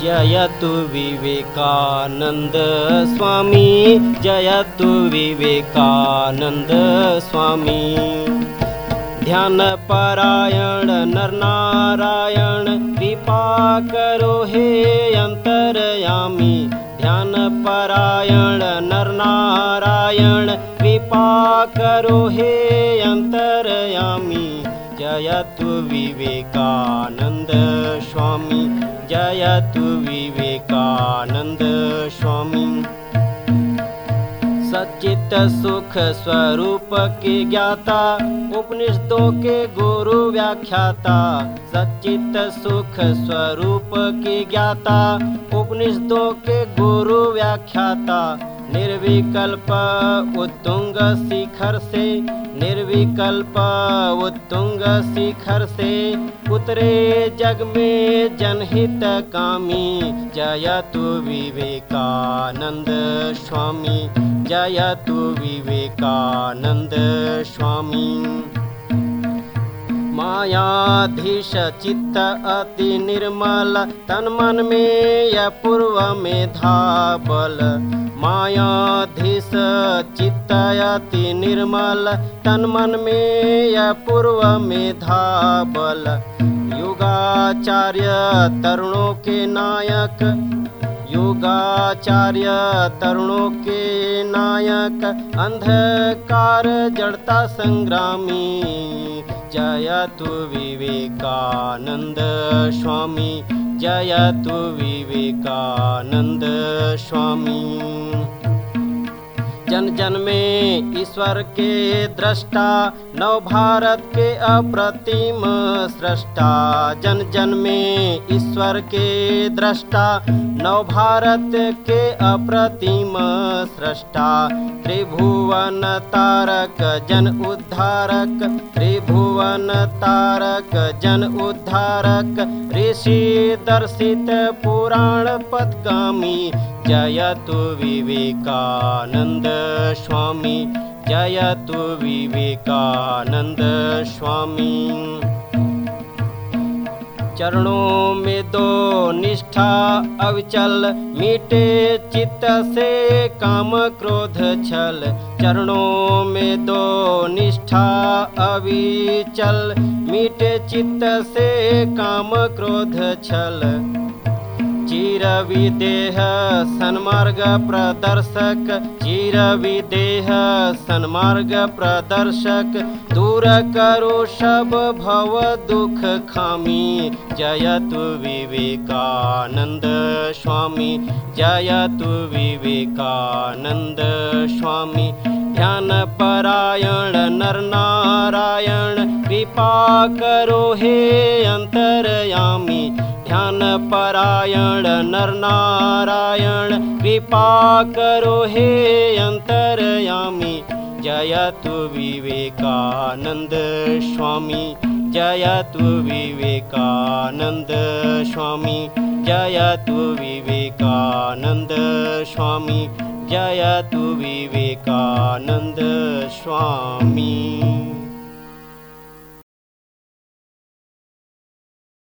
जयतु विवेकानन्द स्वामी जयतु विवेकानन्द स्वामी। ध्यानपरायण नरनारायण कृपा करो हे अन्तरयामि ध्यानपरायण नरनारायण कृपा करो हे अन्तरयामि जयतु विवेकानन्द स्वामी जयतु विवेकानन्द स्वामी। सचित सुख स्वरूप के ज्ञाता उपनिषदों के गुरु व्याख्याता। सचित सुख स्वरूप के ज्ञाता उपनिषदों के गुरु व्याख्याता निर्विकल्प उत्तुंग शिखर से निर्विकल्प उत्तुंग शिखर से। उतरे जग में जनहित कामी जयतु विवेकानंद स्वामी जयतु विवेकानंद स्वामी मायाधीश चित्त अति निर्मल तन मन में या पूर्व में धाबल मायाधीश चित्त अति निर्मल तन मन में पूर्व में धाबल युगाचार्य तरुणों के नायक युगाचार्य तरुणों के नायक अंधकार जड़ता संग्रामी। जयतु विवेकानंद स्वामी जयतु विवेकानंद स्वामी। जन जन में ईश्वर के दृष्टा नव भारत के अप्रतिम सृष्टा जन जन में ईश्वर के दृष्टा नव भारत के अप्रतिम सृष्टा त्रिभुवन तारक जन उद्धारक। त्रिभुवन तारक जन उद्धारक। ऋषि दर्शित पुराण पदगामी जयतु विवेकानन्द स्वामी। जयतु विवेकानन्द स्वामी चरणों में दो निष्ठा अविचल, मीटे चित्त से काम क्रोध छल। चरणों में दो निष्ठा अविचल, मीटे चित्त से काम क्रोध छल। चिर विदेह सन्मार्ग प्रदर्शक चिर विदेह सन्मार्ग प्रदर्शक दूर करो दुख खामी जयतु विवेकानंद स्वामी जयतु विवेकानंद स्वामी। ध्यान परायण नर नारायण कृपा करो हे अंतरयामी ध्यान परायण नर नारायण कृपा करो हे अंतरयामी। जयतु विवेकानंद स्वामी जयतु विवेकानंद स्वामी जयतु विवेकानंद स्वामी जयतु विवेकानंद स्वामी